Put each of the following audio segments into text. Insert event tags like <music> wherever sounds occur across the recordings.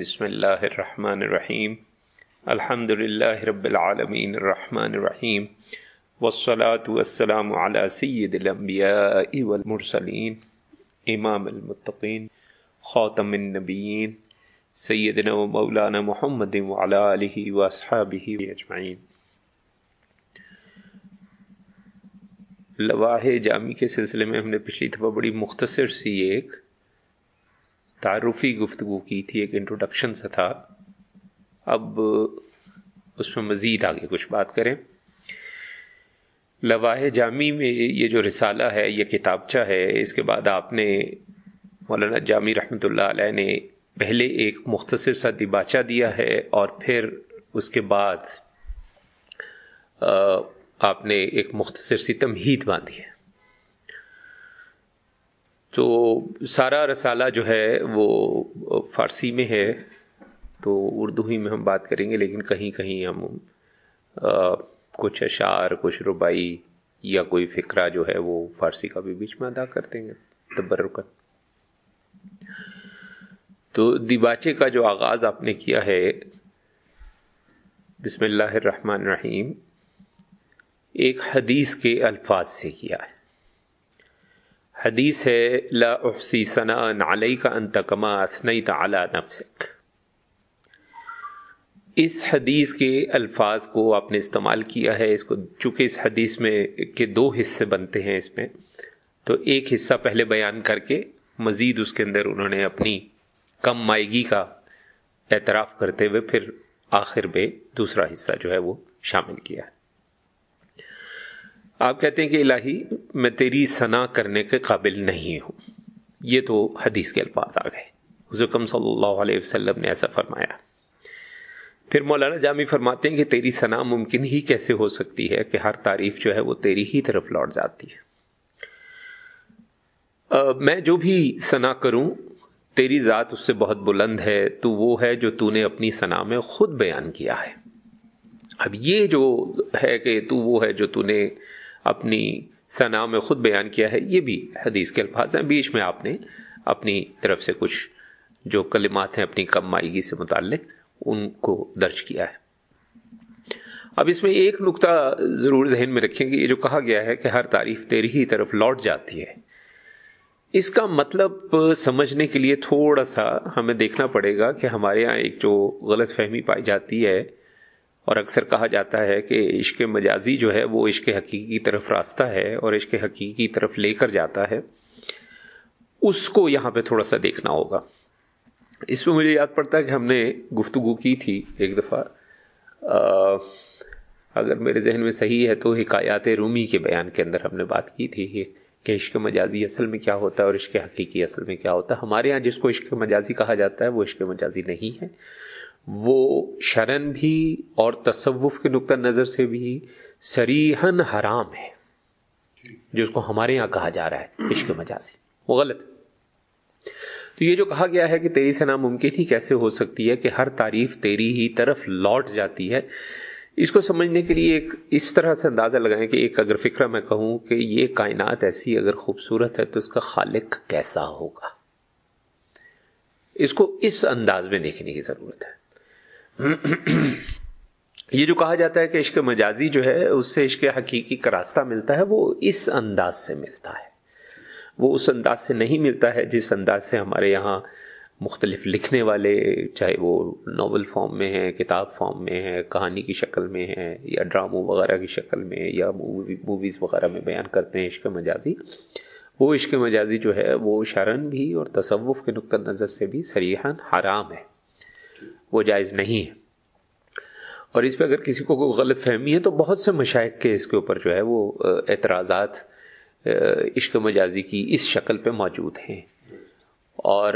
بسم اللہ الرحمن الرحیم۔ الحمد للہ رب العالمین الرحمن الرحیم۔ والصلاة والسلام على سید الانبیاء والمرسلین۔ امام المتقین، خاتم النبیین۔ سیدنا و مولانا محمد وعلى آلہ واصحابہ اجمعین۔ لواح جامی کے سلسلے میں ہم نے پچھلی دفعہ بڑی مختصر سی ایک تعارفی گفتگو کی تھی، ایک انٹروڈکشن سا تھا۔ اب، اس میں مزید آگے کچھ بات کریں۔ لواح جامی میں یہ جو رسالہ ہے، یہ کتابچہ ہے، اس کے بعد آپ نے مولانا جامی رحمۃ اللہ علیہ نے پہلے ایک مختصر سا دباچہ دیا ہے اور پھر اس کے بعد آپ نے ایک مختصر سی تمہید باندھی ہے۔ تو سارا رسالہ جو ہے وہ فارسی میں ہے، تو اردو ہی میں ہم بات کریں گے، لیکن کہیں کہیں ہم کچھ اشعار، کچھ ربائی یا کوئی فکرہ جو ہے وہ فارسی کا بھی بیچ میں ادا کر دیں گے، تبرکن۔ تو دیباچے کا جو آغاز آپ نے کیا ہے، بسم اللہ الرحمن الرحیم، ایک حدیث کے الفاظ سے کیا ہے۔ حدیث ہے، لا احسی ثنا علی کا انت کما اسنیت علی نفسک۔ اس حدیث کے الفاظ کو آپ نے استعمال کیا ہے، اس کو چونکہ اس حدیث میں کے دو حصے بنتے ہیں اس میں، تو ایک حصہ پہلے بیان کر کے مزید اس کے اندر انہوں نے اپنی کم مائیگی کا اعتراف کرتے ہوئے پھر آخر میں دوسرا حصہ جو ہے وہ شامل کیا۔ ہے آپ کہتے ہیں کہ الہی، میں تیری ثنا کرنے کے قابل نہیں ہوں۔ یہ تو حدیث کے الفاظ آ گئے۔ حضرکم صلی اللہ علیہ وسلم نے ایسا فرمایا۔ پھر مولانا جامی فرماتے ہیں کہ تیری ثنا ممکن ہی کیسے ہو سکتی ہے کہ ہر تعریف جو ہے وہ تیری ہی طرف لوٹ جاتی ہے۔ میں جو بھی ثنا کروں، تیری ذات اس سے بہت بلند ہے، تو وہ ہے جو تو نے اپنی ثنا میں خود بیان کیا ہے۔ اب یہ جو ہے کہ تو وہ ہے جو تو نے اپنی ثنا میں خود بیان کیا ہے، یہ بھی حدیث کے الفاظ ہیں۔ بیچ میں آپ نے اپنی طرف سے کچھ جو کلمات ہیں اپنی کم مائیگی سے متعلق، ان کو درج کیا ہے۔ اب اس میں ایک نقطہ ضرور ذہن میں رکھیں کہ یہ جو کہا گیا ہے کہ ہر تعریف تیری ہی طرف لوٹ جاتی ہے، اس کا مطلب سمجھنے کے لیے تھوڑا سا ہمیں دیکھنا پڑے گا کہ ہمارے یہاں ایک جو غلط فہمی پائی جاتی ہے اور اکثر کہا جاتا ہے کہ عشق مجازی جو ہے وہ عشق حقیقی کی طرف راستہ ہے اور عشق حقیقی کی طرف لے کر جاتا ہے۔ اس کو یہاں پہ تھوڑا سا دیکھنا ہوگا۔ اس میں مجھے یاد پڑتا ہے کہ ہم نے گفتگو کی تھی ایک دفعہ۔ اگر میرے ذہن میں صحیح ہے تو حکایات رومی کے بیان کے اندر ہم نے بات کی تھی کہ عشق مجازی اصل میں کیا ہوتا ہے اور عشق حقیقی اصل میں کیا ہوتا ہے۔ ہمارے یہاں جس کو عشق مجازی کہا جاتا ہے وہ عشق مجازی نہیں ہے۔ وہ شرن بھی اور تصوف کے نقطہ نظر سے بھی سریحن حرام ہے۔ جس کو ہمارے یہاں کہا جا رہا ہے، عشق مجازی وہ غلط۔ تو یہ جو کہا گیا ہے کہ تیری سے ناممکن ہی کیسے ہو سکتی ہے کہ ہر تعریف تیری ہی طرف لوٹ جاتی ہے، اس کو سمجھنے کے لیے ایک اس طرح سے اندازہ لگائیں کہ ایک اگر فکرہ میں کہوں کہ یہ کائنات ایسی اگر خوبصورت ہے تو اس کا خالق کیسا ہوگا۔ اس کو اس انداز میں دیکھنے کی ضرورت ہے۔ <clears throat> یہ جو کہا جاتا ہے کہ عشق مجازی جو ہے، اس سے عشق حقیقی کا راستہ ملتا ہے، وہ اس انداز سے ملتا ہے۔ وہ اس انداز سے نہیں ملتا ہے جس انداز سے ہمارے یہاں مختلف لکھنے والے، چاہے وہ ناول فارم میں ہیں، کتاب فارم میں ہیں، کہانی کی شکل میں ہیں، یا ڈراموں وغیرہ کی شکل میں، یا موویز وغیرہ میں بیان کرتے ہیں عشق مجازی۔ وہ عشق مجازی جو ہے، وہ شرن بھی اور تصوف کے نقطہ نظر سے بھی سریحان حرام ہے۔ وہ جائز نہیں ہے۔ اور اس پہ اگر کسی کو کوئی غلط فہمی ہے تو بہت سے مشائق کے اس کے اوپر جو ہے وہ اعتراضات عشق مجازی کی اس شکل پہ موجود ہیں۔ اور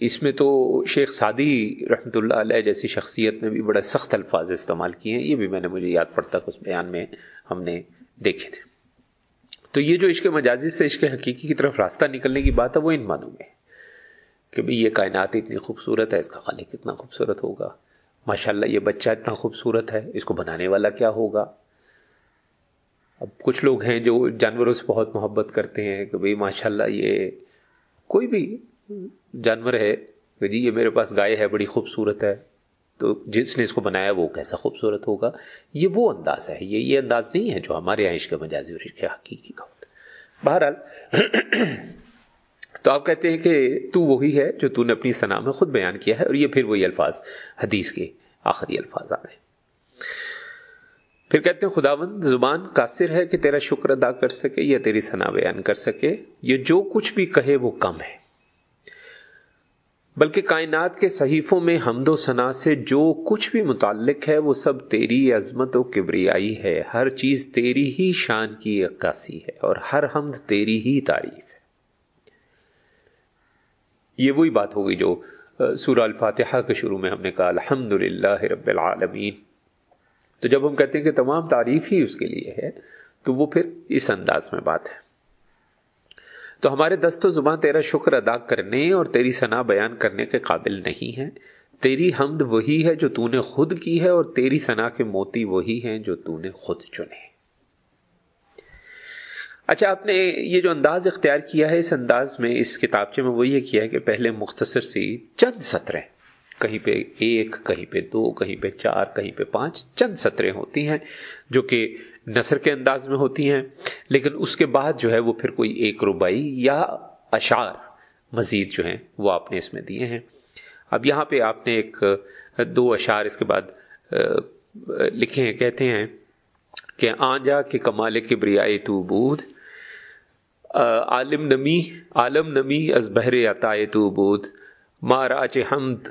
اس میں تو شیخ سعدی رحمۃ اللہ علیہ جیسی شخصیت نے بھی بڑے سخت الفاظ استعمال کیے ہیں، یہ بھی میں نے مجھے یاد پڑتا اس بیان میں ہم نے دیکھے تھے۔ تو یہ جو عشق مجازی سے عشق حقیقی کی طرف راستہ نکلنے کی بات ہے، وہ ان معنوں میں کہ بھئی یہ کائنات اتنی خوبصورت ہے، اس کا خالق کتنا خوبصورت ہوگا۔ ماشاء اللہ یہ بچہ اتنا خوبصورت ہے، اس کو بنانے والا کیا ہوگا؟ اب کچھ لوگ ہیں جو جانوروں سے بہت محبت کرتے ہیں کہ بھئی ماشاء اللہ یہ کوئی بھی جانور ہے کہ جی یہ میرے پاس گائے ہے، بڑی خوبصورت ہے، تو جس نے اس کو بنایا وہ کیسا خوبصورت ہوگا؟ یہ وہ انداز ہے، یہ یہ انداز نہیں ہے جو ہمارے یہاں عشق مجازی اور عشق حقیقی کا ہوتا ہے۔ بہرحال <clears throat> تو آپ کہتے ہیں کہ تو وہی ہے جو تو نے اپنی صنع میں خود بیان کیا ہے اور یہ پھر وہی الفاظ حدیث کے آخری الفاظ آ رہے ہیں۔ پھر کہتے ہیں خداوند زبان قاصر ہے کہ تیرا شکر ادا کر سکے یا تیری ثنا بیان کر سکے، یہ جو کچھ بھی کہے وہ کم ہے۔ بلکہ کائنات کے صحیفوں میں حمد و ثنا سے جو کچھ بھی متعلق ہے وہ سب تیری عظمت و کبریائی ہے۔ ہر چیز تیری ہی شان کی عکاسی ہے اور ہر حمد تیری ہی تعریف یہ وہی بات ہوگی جو سورہ الفاتحہ کے شروع میں ہم نے کہا الحمد رب العالمین۔ تو جب ہم کہتے ہیں کہ تمام تعریف ہی اس کے لیے ہے، تو وہ پھر اس انداز میں بات ہے۔ تو ہمارے دست و زباں تیرا شکر ادا کرنے اور تیری ثنا بیان کرنے کے قابل نہیں ہے تیری حمد وہی ہے جو تو نے خود کی ہے اور تیری ثنا کے موتی وہی ہیں جو تو نے خود چنے۔ اچھا آپ نے یہ جو انداز اختیار کیا ہے اس انداز میں، اس کتابچے میں وہ یہ کیا ہے کہ پہلے مختصر سی چند سطریں۔ کہیں پہ ایک، کہیں پہ دو، کہیں پہ چار، کہیں پہ پانچ چند سطریں ہوتی ہیں جو کہ نثر کے انداز میں ہوتی ہیں، لیکن اس کے بعد جو ہے وہ پھر کوئی ایک ربائی یا اشعار مزید جو ہیں وہ آپ نے اس میں دیے ہیں۔ اب یہاں پہ آپ نے ایک، دو اشعار اس کے بعد لکھے ہیں، کہتے ہیں کہ آنجا کے کمال کے بریائے تو بود عالم نمی عالم نمی از بحر عطائے تو بود. ماراج حمد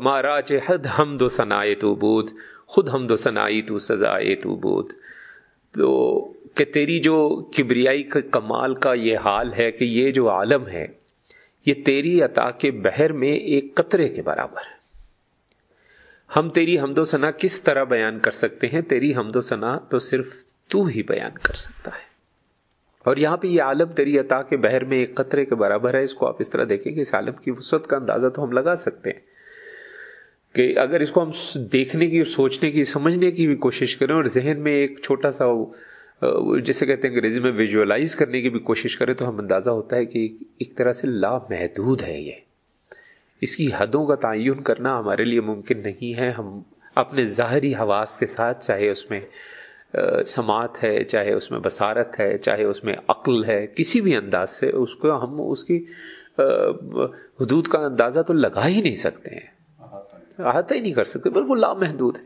ماراج حد حمد و ثنائے تو بود. خود حمد و ثنائی تو سزائے تو بود. تو کہ تیری جو کبریائی کا کمال کا یہ حال ہے کہ یہ جو عالم ہے، یہ تیری عطا کے بہر میں ایک قطرے کے برابر ہے۔ ہم تیری حمد و ثنا کس طرح بیان کر سکتے ہیں؟ تیری حمد و ثنا تو صرف تو ہی بیان کر سکتا ہے۔ اور یہاں پہ یہ عالم تیری عطا کے بہر میں ایک قطرے کے برابر ہے، اس کو آپ اس طرح دیکھیں کہ اس عالم کی وسعت کا اندازہ تو ہم لگا سکتے ہیں کہ اگر اس کو ہم دیکھنے کی اور سوچنے کی، سمجھنے کی بھی کوشش کریں اور ذہن میں ایک چھوٹا سا جسے کہتے ہیں انگریزی میں ویژولاز کرنے کی بھی کوشش کریں تو ہم اندازہ ہوتا ہے کہ ایک طرح سے لا محدود ہے یہ۔ اس کی حدوں کا تعین کرنا ہمارے لیے ممکن نہیں ہے، ہم اپنے ظاہری حواس کے ساتھ چاہے اس میں سماعت ہے، چاہے اس میں بصارت ہے، چاہے اس میں عقل ہے، کسی بھی انداز سے اس کو ہم اس کی حدود کا اندازہ تو لگا ہی نہیں سکتے ہیں۔ احاطہ ہی نہیں کر سکتے، بالکل لامحدود ہے۔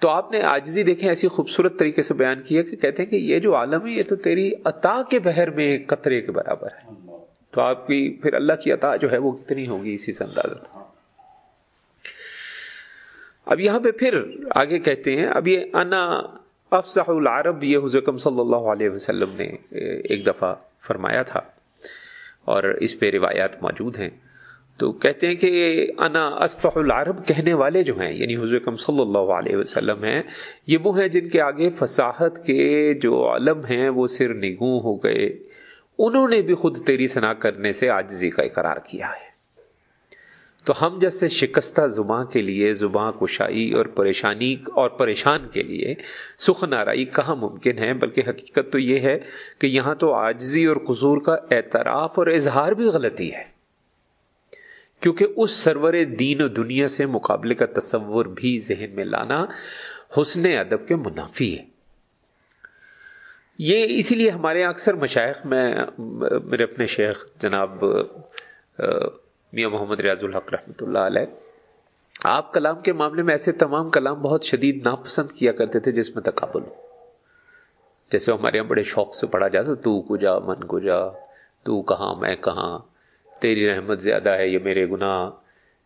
تو آپ نے آجزی دیکھیں، ایسی خوبصورت طریقے سے بیان کیا کہ کہتے ہیں کہ یہ جو عالم ہے، یہ تو تیری عطا کے بہر میں قطرے کے برابر ہے۔ تو آپ کی، پھر اللہ کی عطا جو ہے وہ کتنی ہوگی اسی سے اندازہ۔ اب یہاں پہ پھر آگے کہتے ہیں، اب یہ انا افسح العرب، یہ حضرکم صلی اللہ علیہ وسلم نے ایک دفعہ فرمایا تھا اور اس پہ روایات موجود ہیں۔ تو کہتے ہیں کہ انا اسفح العرب کہنے والے جو ہیں یعنی حضور کم صلی اللہ علیہ وسلم ہیں، یہ وہ ہیں جن کے آگے فصاحت کے جو علم ہیں، وہ سر نگوں ہو گئے۔ انہوں نے بھی خود تیری صنع کرنے سے آجزی کا اقرار کیا ہے۔ تو ہم جیسے شکستہ زباں کے لیے، زباں کشائی اور پریشانی اور پریشان کے لیے سخن آرائی کہاں ممکن ہے؟ بلکہ حقیقت تو یہ ہے کہ یہاں تو آجزی اور قصور کا اعتراف اور اظہار بھی غلطی ہے۔ کیونکہ اس سرور دین و دنیا سے مقابلے کا تصور بھی ذہن میں لانا حسن ادب کے منافی ہے۔ یہ اسی لیے ہمارے یہاں اکثر مشائق، میں، میرے اپنے شیخ جناب میاں محمد ریاض الحق رحمۃ اللہ علیہ۔ آپ کلام کے معاملے میں ایسے تمام کلام بہت شدید ناپسند کیا کرتے تھے جس میں تقابل ہو۔ جیسے ہمارے یہاں بڑے شوق سے پڑھا جاتا تو کو جا من کو جا تو کہاں، میں کہاں، تیری رحمت زیادہ ہے، یہ میرے گناہ۔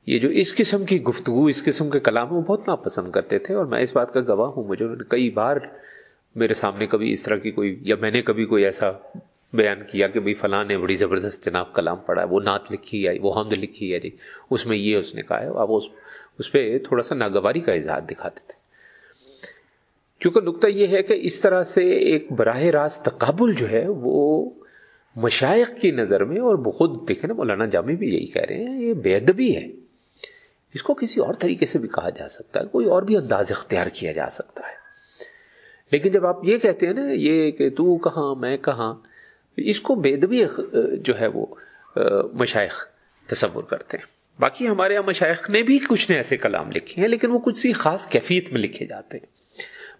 یہ جو اس قسم کی گفتگو، اس قسم کے کلام وہ بہت ناپسند کرتے تھے، اور میں اس بات کا گواہ ہوں، مجھے کئی بار میرے سامنے کبھی اس طرح کی کوئی یا میں نے کبھی کوئی ایسا بیان کیا کہ بھائی فلاں نے بڑی زبردست جناب کلام پڑھا ہے، وہ نعت لکھی ہے، وہ حمد لکھی ہے جی۔ اس میں یہ اس نے کہا ہے، اب اس اس پہ تھوڑا سا ناگواری کا اظہار دکھاتے تھے۔ کیونکہ نقطہ یہ ہے کہ اس طرح سے ایک براہ راست تقابل جو ہے، وہ مشائق کی نظر میں اور خود دیکھیں نا، مولانا جامع بھی یہی کہہ رہے ہیں، یہ بے ادبی ہے۔ اس کو کسی اور طریقے سے بھی کہا جا سکتا ہے، کوئی اور بھی انداز اختیار کیا جا سکتا ہے۔ لیکن جب آپ یہ کہتے ہیں نا، یہ کہ تو کہاں، میں کہاں اس کو بے جو ہے وہ مشائق تصور کرتے ہیں۔ باقی ہمارے یہاں مشائق نے بھی کچھ نے ایسے کلام لکھے ہیں، لیکن وہ کچھ سی خاص کیفیت میں لکھے جاتے ہیں۔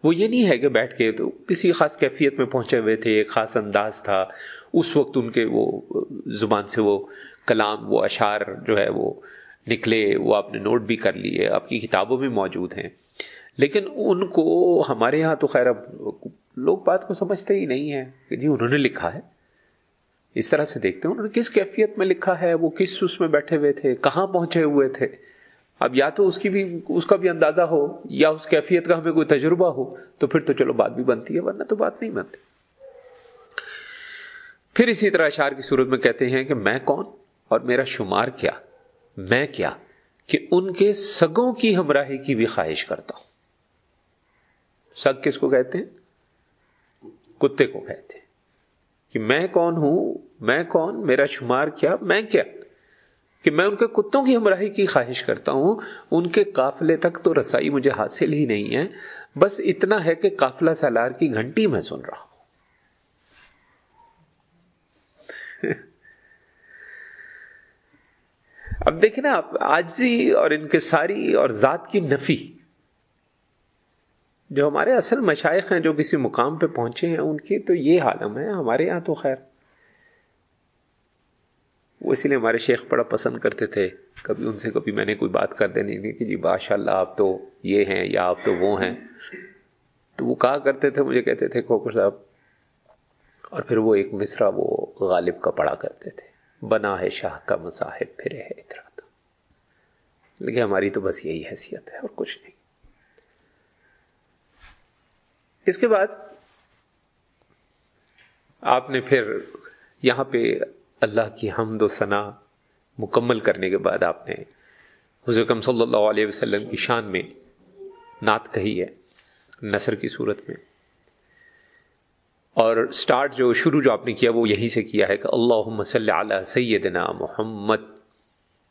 وہ یہ نہیں ہے کہ بیٹھ کے تو کسی خاص کیفیت میں پہنچے ہوئے تھے، ایک خاص انداز تھا۔ اس وقت ان کے وہ زبان سے وہ کلام، وہ اشعار جو ہے وہ نکلے، وہ آپ نے نوٹ بھی کر لیے، آپ کی کتابوں میں موجود ہیں۔ لیکن ان کو ہمارے یہاں تو خیر اب لوگ بات کو سمجھتے ہی نہیں ہیں کہ جی انہوں نے لکھا ہے۔ اس طرح سے دیکھتے ہیں۔ انہوں نے کس کیفیت میں لکھا ہے؟ وہ کس اس میں بیٹھے ہوئے تھے؟ کہاں پہنچے ہوئے تھے؟ اب یا تو اس کی بھی، اس کا بھی اندازہ ہو، یا اس کیفیت کا ہمیں کوئی تجربہ ہو، تو پھر تو چلو بات بھی بنتی ہے، ورنہ تو بات نہیں بنتی۔ پھر اسی طرح اشار کی صورت میں کہتے ہیں کہ میں کون اور میرا شمار کیا؟ میں کیا؟ کہ ان کے سگوں کی ہمراہی کی بھی خواہش کرتا ہوں۔ سگ کس کو کہتے ہیں؟ کتے کو کہتے ہیں۔ کہ میں کون ہوں؟ میں کون؟ میرا شمار کیا؟ میں کیا؟ کہ میں ان کے کتوں کی ہمراہی کی خواہش کرتا ہوں، ان کے قافلے تک تو رسائی مجھے حاصل ہی نہیں ہے۔ بس اتنا ہے کہ قافلہ سالار کی گھنٹی میں سن رہا ہوں۔ <laughs> اب دیکھیں نا، آپ آجزی اور ان کے ساری اور ذات کی نفی جو ہمارے اصل مشائق ہیں، جو کسی مقام پہ پہنچے ہیں، ان کی تو یہ حالم ہے ہمارے یہاں تو خیر۔ وہ اسی لیے ہمارے شیخ بڑا پسند کرتے تھے۔ کبھی ان سے کبھی میں نے کوئی بات کر دینی نہیں کہ جی باشا اللہ آپ تو یہ ہیں یا آپ تو وہ ہیں۔ تو وہ کہا کرتے تھے، مجھے کہتے تھے کوکر صاحب۔ اور پھر وہ ایک مصرا وہ غالب کا پڑھا کرتے تھے۔ بنا ہے شاہ کا مصاحب پھرے ہے اترا تو لیکن ہماری تو بس یہی حیثیت ہے اور کچھ نہیں۔ اس کے بعد آپ نے پھر یہاں پہ اللہ کی حمد و ثنا مکمل کرنے کے بعد آپ نے حضرت صلی اللہ علیہ وسلم کی شان میں نعت کہی ہے، نثر کی صورت میں۔ اور سٹارٹ جو شروع جو آپ نے کیا وہ یہیں سے کیا ہے کہ اللہ صلی علی سیدنا محمد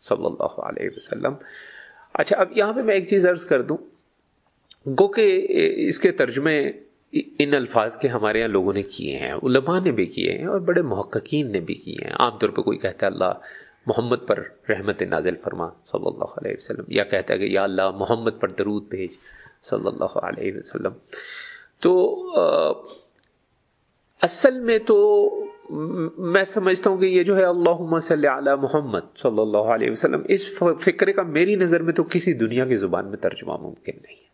صلی اللہ علیہ وسلم۔ اچھا اب یہاں پہ میں ایک چیز عرض کر دوں۔ گو کہ اس کے ترجمے ان الفاظ کے ہمارے یہاں لوگوں نے کیے ہیں، علماء نے بھی کیے ہیں اور بڑے محققین نے بھی کیے ہیں۔ عام طور پہ کوئی کہتا ہے اللہ محمد پر رحمت نازل فرما، صلی اللہ علیہ وسلم، یا کہتا ہے کہ یا اللہ محمد پر درود بھیج، صلی اللہ علیہ وسلم۔ تو اصل میں تو میں سمجھتا ہوں کہ یہ جو ہے اللہ صلی علی محمد صلی اللہ علیہ وسلم، اس فکرے کا میری نظر میں تو کسی دنیا کی زبان میں ترجمہ ممکن نہیں ہے۔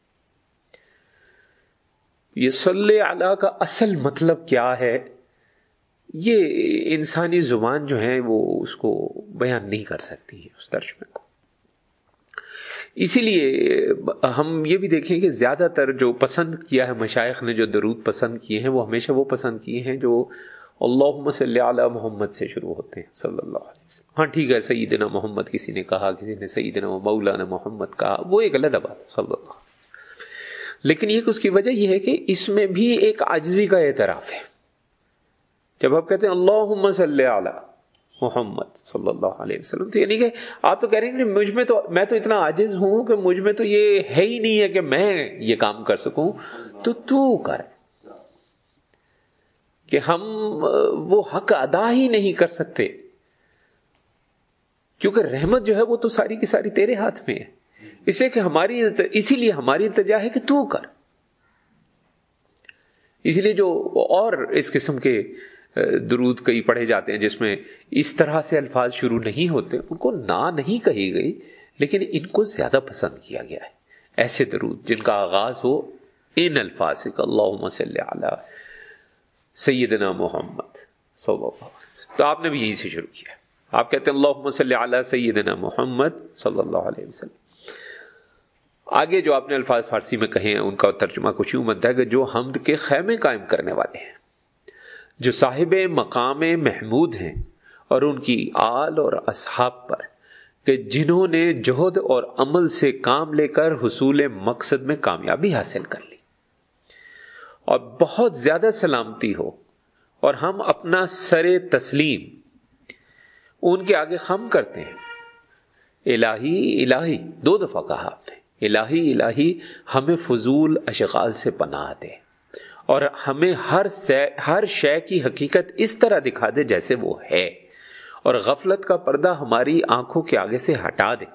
یہ صلی اللہ کا اصل مطلب کیا ہے؟ یہ انسانی زبان جو ہے وہ اس کو بیان نہیں کر سکتی ہے اس ترجمے کو۔ اسی لیے ہم یہ بھی دیکھیں کہ زیادہ تر جو پسند کیا ہے مشائق نے، جو درود پسند کیے ہیں، وہ ہمیشہ وہ پسند کیے ہیں جو اللہ صلی علی محمد سے شروع ہوتے ہیں، صلی اللہ علیہ وسلم۔ ہاں ٹھیک ہے، سیدنا محمد کسی نے کہا، کسی نے سیدنا مولانا محمد کہا، وہ ایک علیحدہ بات صلی اللہ علیہ لیکن یہ اس کی وجہ یہ ہے کہ اس میں بھی ایک عاجزی کا اعتراف ہے۔ جب آپ کہتے ہیں اللہ صلی علی محمد صلی اللہ علیہ وسلم، تو یعنی کہ آپ تو کہہ رہے ہیں کہ مجھ میں تو میں تو اتنا عاجز ہوں کہ مجھ میں تو یہ ہے ہی نہیں ہے کہ میں یہ کام کر سکوں۔ تو تو کر، کہ ہم، وہ حق ادا ہی نہیں کر سکتے۔ کیونکہ رحمت جو ہے وہ تو ساری کی ساری تیرے ہاتھ میں ہے۔ اس لیے کہ ہماری اسی لیے ہماری التجا ہے کہ تو کر۔ اسی لیے جو اور اس قسم کے درود کئی پڑھے جاتے ہیں جس میں اس طرح سے الفاظ شروع نہیں ہوتے، ان کو نہ نہیں کہی گئی، لیکن ان کو زیادہ پسند کیا گیا ہے۔ ایسے درود جن کا آغاز ہو، ان الفاظ سے اللہ صلی علی سیدنا محمد صلی اللہ علیہ وسلم۔ تو آپ نے بھی یہی سے شروع کیا آپ کہتے ہیں اللہ صلی علی سیدنا محمد صلی اللہ علیہ وسلم۔ آگے جو آپ نے الفاظ فارسی میں کہے ہیں، ان کا ترجمہ کچھ یوں بنتا ہے کہ جو حمد کے خیمے قائم کرنے والے ہیں، جو صاحب مقام محمود ہیں اور ان کی آل اور اصحاب پر، کہ جنہوں نے جہد اور عمل سے کام لے کر حصول مقصد میں کامیابی حاصل کر لی۔ اور بہت زیادہ سلامتی ہو اور ہم اپنا سر تسلیم ان کے آگے خم کرتے ہیں۔ الہی الہی، دو دفعہ کہا آپ نے۔ الہی الہی ہمیں فضول اشغال سے پناہ دے اور ہمیں ہر ہر شے کی حقیقت اس طرح دکھا دے جیسے وہ ہے اور غفلت کا پردہ ہماری آنکھوں کے آگے سے ہٹا دے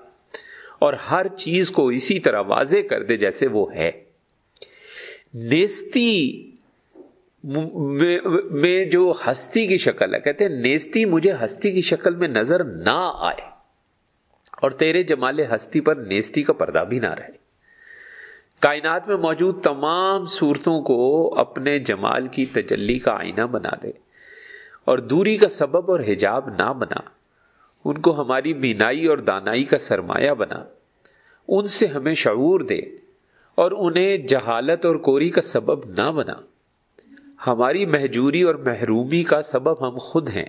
اور ہر چیز کو اسی طرح واضح کر دے جیسے وہ ہے۔ نیستی میں جو ہستی کی شکل ہے، کہتے ہیں نیستی مجھے ہستی کی شکل میں نظر نہ آئے۔ اور تیرے جمال ہستی پر نیستی کا پردہ بھی نہ رہے۔ کائنات میں موجود تمام صورتوں کو اپنے جمال کی تجلی کا آئینہ بنا دے اور دوری کا سبب اور حجاب نہ بنا۔ ان کو ہماری بینائی اور دانائی کا سرمایہ بنا۔ ان سے ہمیں شعور دے اور انہیں جہالت اور کوری کا سبب نہ بنا۔ ہماری محجوری اور محرومی کا سبب ہم خود ہیں۔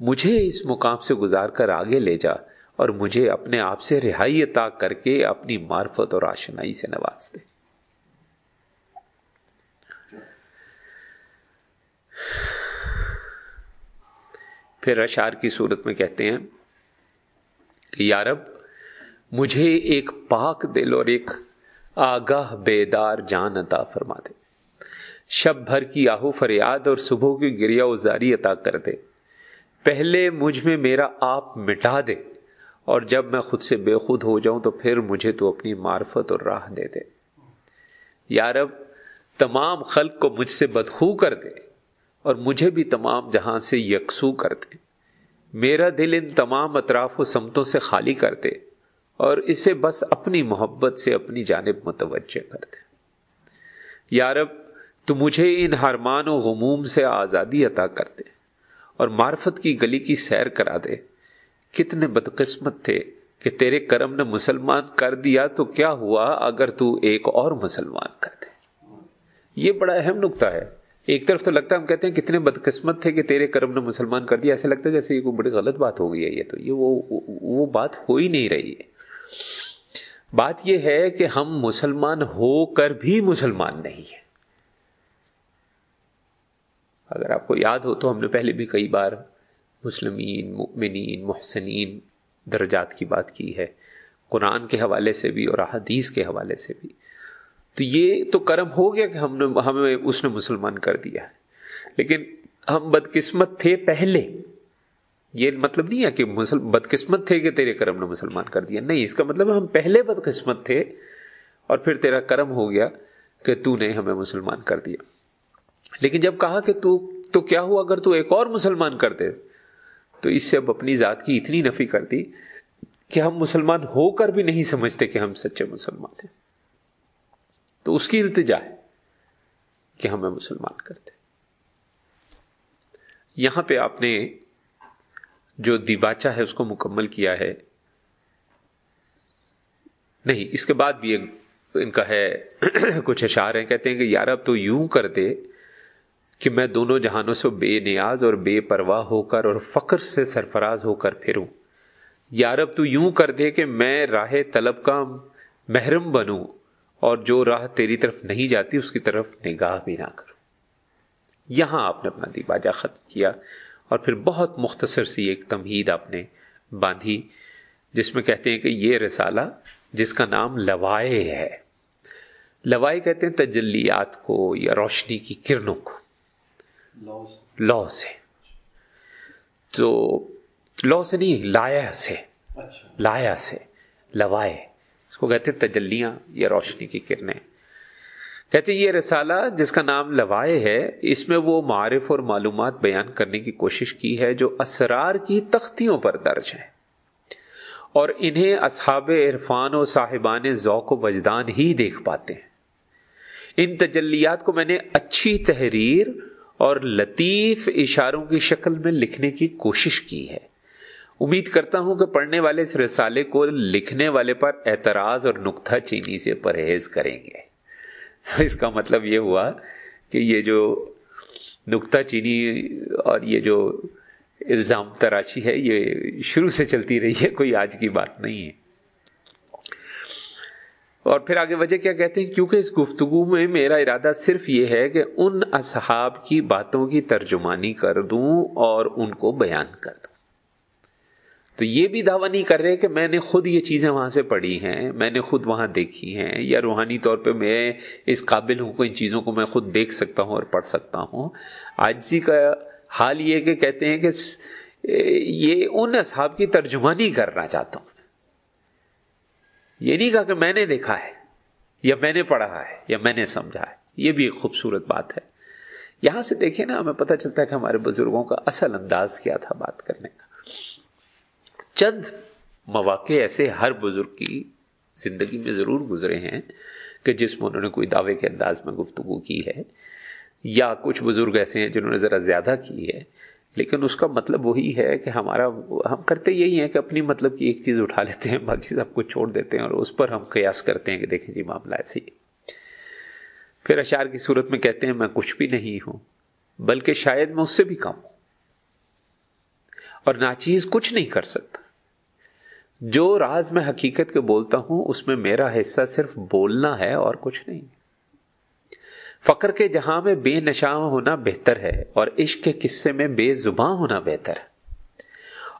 مجھے اس مقام سے گزار کر آگے لے جا۔ اور مجھے اپنے آپ سے رہائی عطا کر کے اپنی معرفت اور آشنائی سے نواز دے۔ پھر اشار کی صورت میں کہتے ہیں کہ یارب مجھے ایک پاک دل اور ایک آگاہ بیدار جان عطا فرما دے۔ شب بھر کی آہو فریاد اور صبح کی گریا ازاری عطا کر دے۔ پہلے مجھ میں میرا آپ مٹا دے۔ اور جب میں خود سے بے خود ہو جاؤں تو پھر مجھے تو اپنی معرفت اور راہ دے دے۔ یارب تمام خلق کو مجھ سے بدخو کر دے اور مجھے بھی تمام جہاں سے یکسو کر دے۔ میرا دل ان تمام اطراف و سمتوں سے خالی کر دے اور اسے بس اپنی محبت سے اپنی جانب متوجہ کر دے۔ یارب تو مجھے ان حرمان و غموم سے آزادی عطا کر دے اور معرفت کی گلی کی سیر کرا دے۔ کتنے بدقسمت تھے کہ تیرے کرم نے مسلمان کر دیا تو کیا ہوا اگر تو ایک اور مسلمان کر دے؟ یہ بڑا اہم نقطہ ہے۔ ایک طرف تو لگتا ہے ہم کہتے ہیں کتنے بدقسمت تھے کہ تیرے کرم نے مسلمان کر دیا، ایسا لگتا ہے جیسے یہ کوئی بڑی غلط بات ہو گئی ہے یہ تو۔ یہ وہ وہ بات ہو ہی نہیں رہی ہے۔ بات یہ ہے کہ ہم مسلمان ہو کر بھی مسلمان نہیں ہیں۔ اگر آپ کو یاد ہو تو ہم نے پہلے بھی کئی بار مسلمین، مؤمنین، محسنین درجات کی بات کی ہے، قرآن کے حوالے سے بھی اور احادیث کے حوالے سے بھی۔ تو یہ تو کرم ہو گیا کہ ہم نے، ہمیں اس نے مسلمان کر دیا۔ ہے لیکن ہم بدقسمت تھے پہلے۔ یہ مطلب نہیں ہے کہ بدقسمت تھے کہ تیرے کرم نے مسلمان کر دیا۔ نہیں، اس کا مطلب ہم پہلے بدقسمت تھے اور پھر تیرا کرم ہو گیا کہ تو نے ہمیں مسلمان کر دیا۔ لیکن جب کہا کہ تو تو کیا ہوا اگر تو ایک اور مسلمان کر دے؟ تو اس سے اب اپنی ذات کی اتنی نفی کر دی کہ ہم مسلمان ہو کر بھی نہیں سمجھتے کہ ہم سچے مسلمان ہیں۔ تو اس کی التجا ہے کہ ہمیں مسلمان کرتے۔ یہاں پہ آپ نے جو دیباچا ہے اس کو مکمل کیا ہے۔ نہیں، اس کے بعد بھی ان کا ہے، کچھ اشار ہیں، کہتے ہیں کہ یار اب تو یوں کر دے کہ میں دونوں جہانوں سے بے نیاز اور بے پرواہ ہو کر اور فخر سے سرفراز ہو کر پھروں۔ یار اب تو یوں کر دے کہ میں راہ طلب کا محرم بنوں اور جو راہ تیری طرف نہیں جاتی، اس کی طرف نگاہ بھی نہ کروں۔ یہاں آپ نے اپنا دیباجہ ختم کیا اور پھر بہت مختصر سی ایک تمہید آپ نے باندھی، جس میں کہتے ہیں کہ یہ رسالہ جس کا نام لوائے ہے۔ لوائے کہتے ہیں تجلیات کو یا روشنی کی کرنوں کو۔ لو سے تو لو سے نہیں لایا سے۔ لایا سے لوائے اس کو کہتے ہیں تجلیاں یا روشنی کی کرنیں کہتے ہیں یہ رسالہ جس کا نام لوائے ہے اس میں وہ معرف اور معلومات بیان کرنے کی کوشش کی ہے جو اسرار کی تختیوں پر درج ہیں اور انہیں اصحاب عرفان و صاحبان ذوق و وجدان ہی دیکھ پاتے ہیں ان تجلیات کو میں نے اچھی تحریر اور لطیف اشاروں کی شکل میں لکھنے کی کوشش کی ہے۔ امید کرتا ہوں کہ پڑھنے والے اس رسالے کو لکھنے والے پر اعتراض اور نقطہ چینی سے پرہیز کریں گے۔ اس کا مطلب یہ ہوا کہ یہ جو نقطہ چینی اور یہ جو الزام تراشی ہے، یہ شروع سے چلتی رہی ہے، کوئی آج کی بات نہیں ہے۔ اور پھر آگے وجہ کیا کہتے ہیں؟ کیونکہ اس گفتگو میں میرا ارادہ صرف یہ ہے کہ ان اصحاب کی باتوں کی ترجمانی کر دوں اور ان کو بیان کر دوں۔ تو یہ بھی دعویٰ نہیں کر رہے کہ میں نے خود یہ چیزیں وہاں سے پڑھی ہیں، میں نے خود وہاں دیکھی ہیں، یا روحانی طور پہ میں اس قابل ہوں کہ ان چیزوں کو میں خود دیکھ سکتا ہوں اور پڑھ سکتا ہوں۔ آج کا حال یہ کہ کہتے ہیں کہ یہ ان اصحاب کی ترجمانی کرنا چاہتا ہوں۔ یہ نہیں کہا کہ میں نے دیکھا ہے، یا میں نے پڑھا ہے، یا میں نے سمجھا ہے۔ یہ بھی ایک خوبصورت بات ہے۔ یہاں سے دیکھیں نا، ہمیں پتہ چلتا ہے کہ ہمارے بزرگوں کا اصل انداز کیا تھا بات کرنے کا۔ چند مواقع ایسے ہر بزرگ کی زندگی میں ضرور گزرے ہیں کہ جس میں انہوں نے کوئی دعوے کے انداز میں گفتگو کی ہے، یا کچھ بزرگ ایسے ہیں جنہوں نے ذرا زیادہ کی ہے۔ لیکن اس کا مطلب وہی ہے کہ ہمارا ہم کرتے یہی ہیں کہ اپنی مطلب کی ایک چیز اٹھا لیتے ہیں، باقی سب کچھ چھوڑ دیتے ہیں اور اس پر ہم قیاس کرتے ہیں کہ دیکھیں جی معاملہ ایسے ہی۔ پھر اشار کی صورت میں کہتے ہیں، میں کچھ بھی نہیں ہوں، بلکہ شاید میں اس سے بھی کم ہوں۔ اور ناچیز کچھ نہیں کر سکتا۔ جو راز میں حقیقت کے بولتا ہوں، اس میں میرا حصہ صرف بولنا ہے اور کچھ نہیں۔ فقر کے جہاں میں بے نشاں ہونا بہتر ہے اور عشق کے قصے میں بے زباں ہونا بہتر ہے۔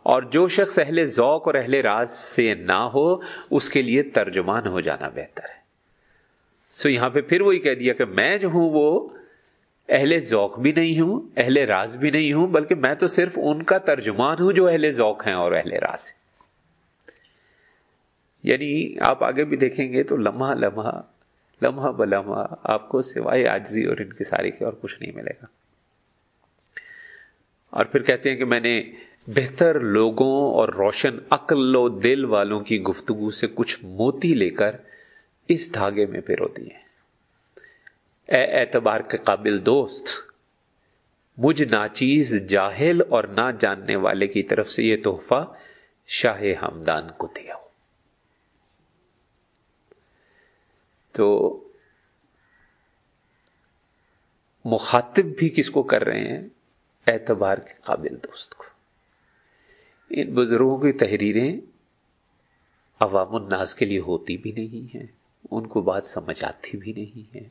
اور جو شخص اہل ذوق اور اہل راز سے نہ ہو، اس کے لیے ترجمان ہو جانا بہتر ہے۔ سو یہاں پہ پھر وہی کہہ دیا کہ میں جو ہوں وہ اہل ذوق بھی نہیں ہوں، اہل راز بھی نہیں ہوں، بلکہ میں تو صرف ان کا ترجمان ہوں جو اہل ذوق ہیں اور اہل راز ہیں۔ یعنی آپ آگے بھی دیکھیں گے تو لمحہ لمحہ لمحہ بلمحہ آپ کو سوائے آجزی اور ان کے کے اور کچھ نہیں ملے گا۔ اور پھر کہتے ہیں کہ میں نے بہتر لوگوں اور روشن عقل و دل والوں کی گفتگو سے کچھ موتی لے کر اس دھاگے میں پیرو دیے اے اعتبار کے قابل دوست، مجھ ناچیز جاہل اور نہ جاننے والے کی طرف سے یہ تحفہ شاہ ہمدان کو دیا ہو۔ تو مخاطب بھی کس کو کر رہے ہیں؟ اعتبار کے قابل دوست کو۔ ان بزرگوں کی تحریریں عوام الناس کے لیے ہوتی بھی نہیں ہیں، ان کو بات سمجھ آتی بھی نہیں ہے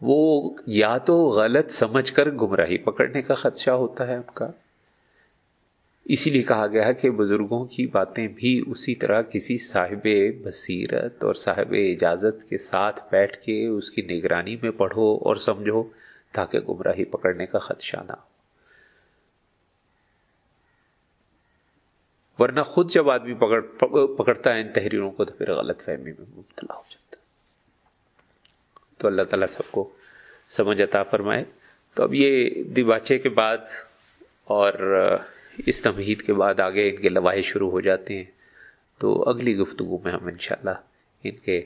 وہ یا تو غلط سمجھ کر گمراہی پکڑنے کا خدشہ ہوتا ہے ان کا۔ اسی لیے کہا گیا کہ بزرگوں کی باتیں بھی اسی طرح کسی صاحب بصیرت اور صاحب اجازت کے ساتھ بیٹھ کے اس کی نگرانی میں پڑھو اور سمجھو تاکہ گمراہی پکڑنے کا خدشہ نہ ہو۔ ورنہ خود جب آدمی پکڑ پکڑتا ہے ان تحریروں کو تو پھر غلط فہمی میں مبتلا ہو جاتا تو اللہ تعالیٰ سب کو سمجھ عطا فرمائے۔ تو اب یہ دیواچے کے بعد اور اس تمہید کے بعد آگے ان کے لواحے شروع ہو جاتے ہیں۔ تو اگلی گفتگو میں ہم انشاءاللہ ان کے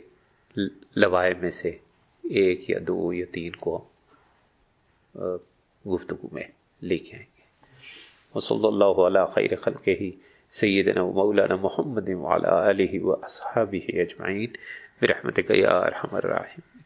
لواحے میں سے ایک یا دو یا تین کو گفتگو میں لے کے آئیں گے۔ وصلی اللہ علیہ خیر خلق ہی سیدنا و مولانا محمد وعلا علیہ و اصحابہ اجمعین، برحمتک یا ارحم الراحمین۔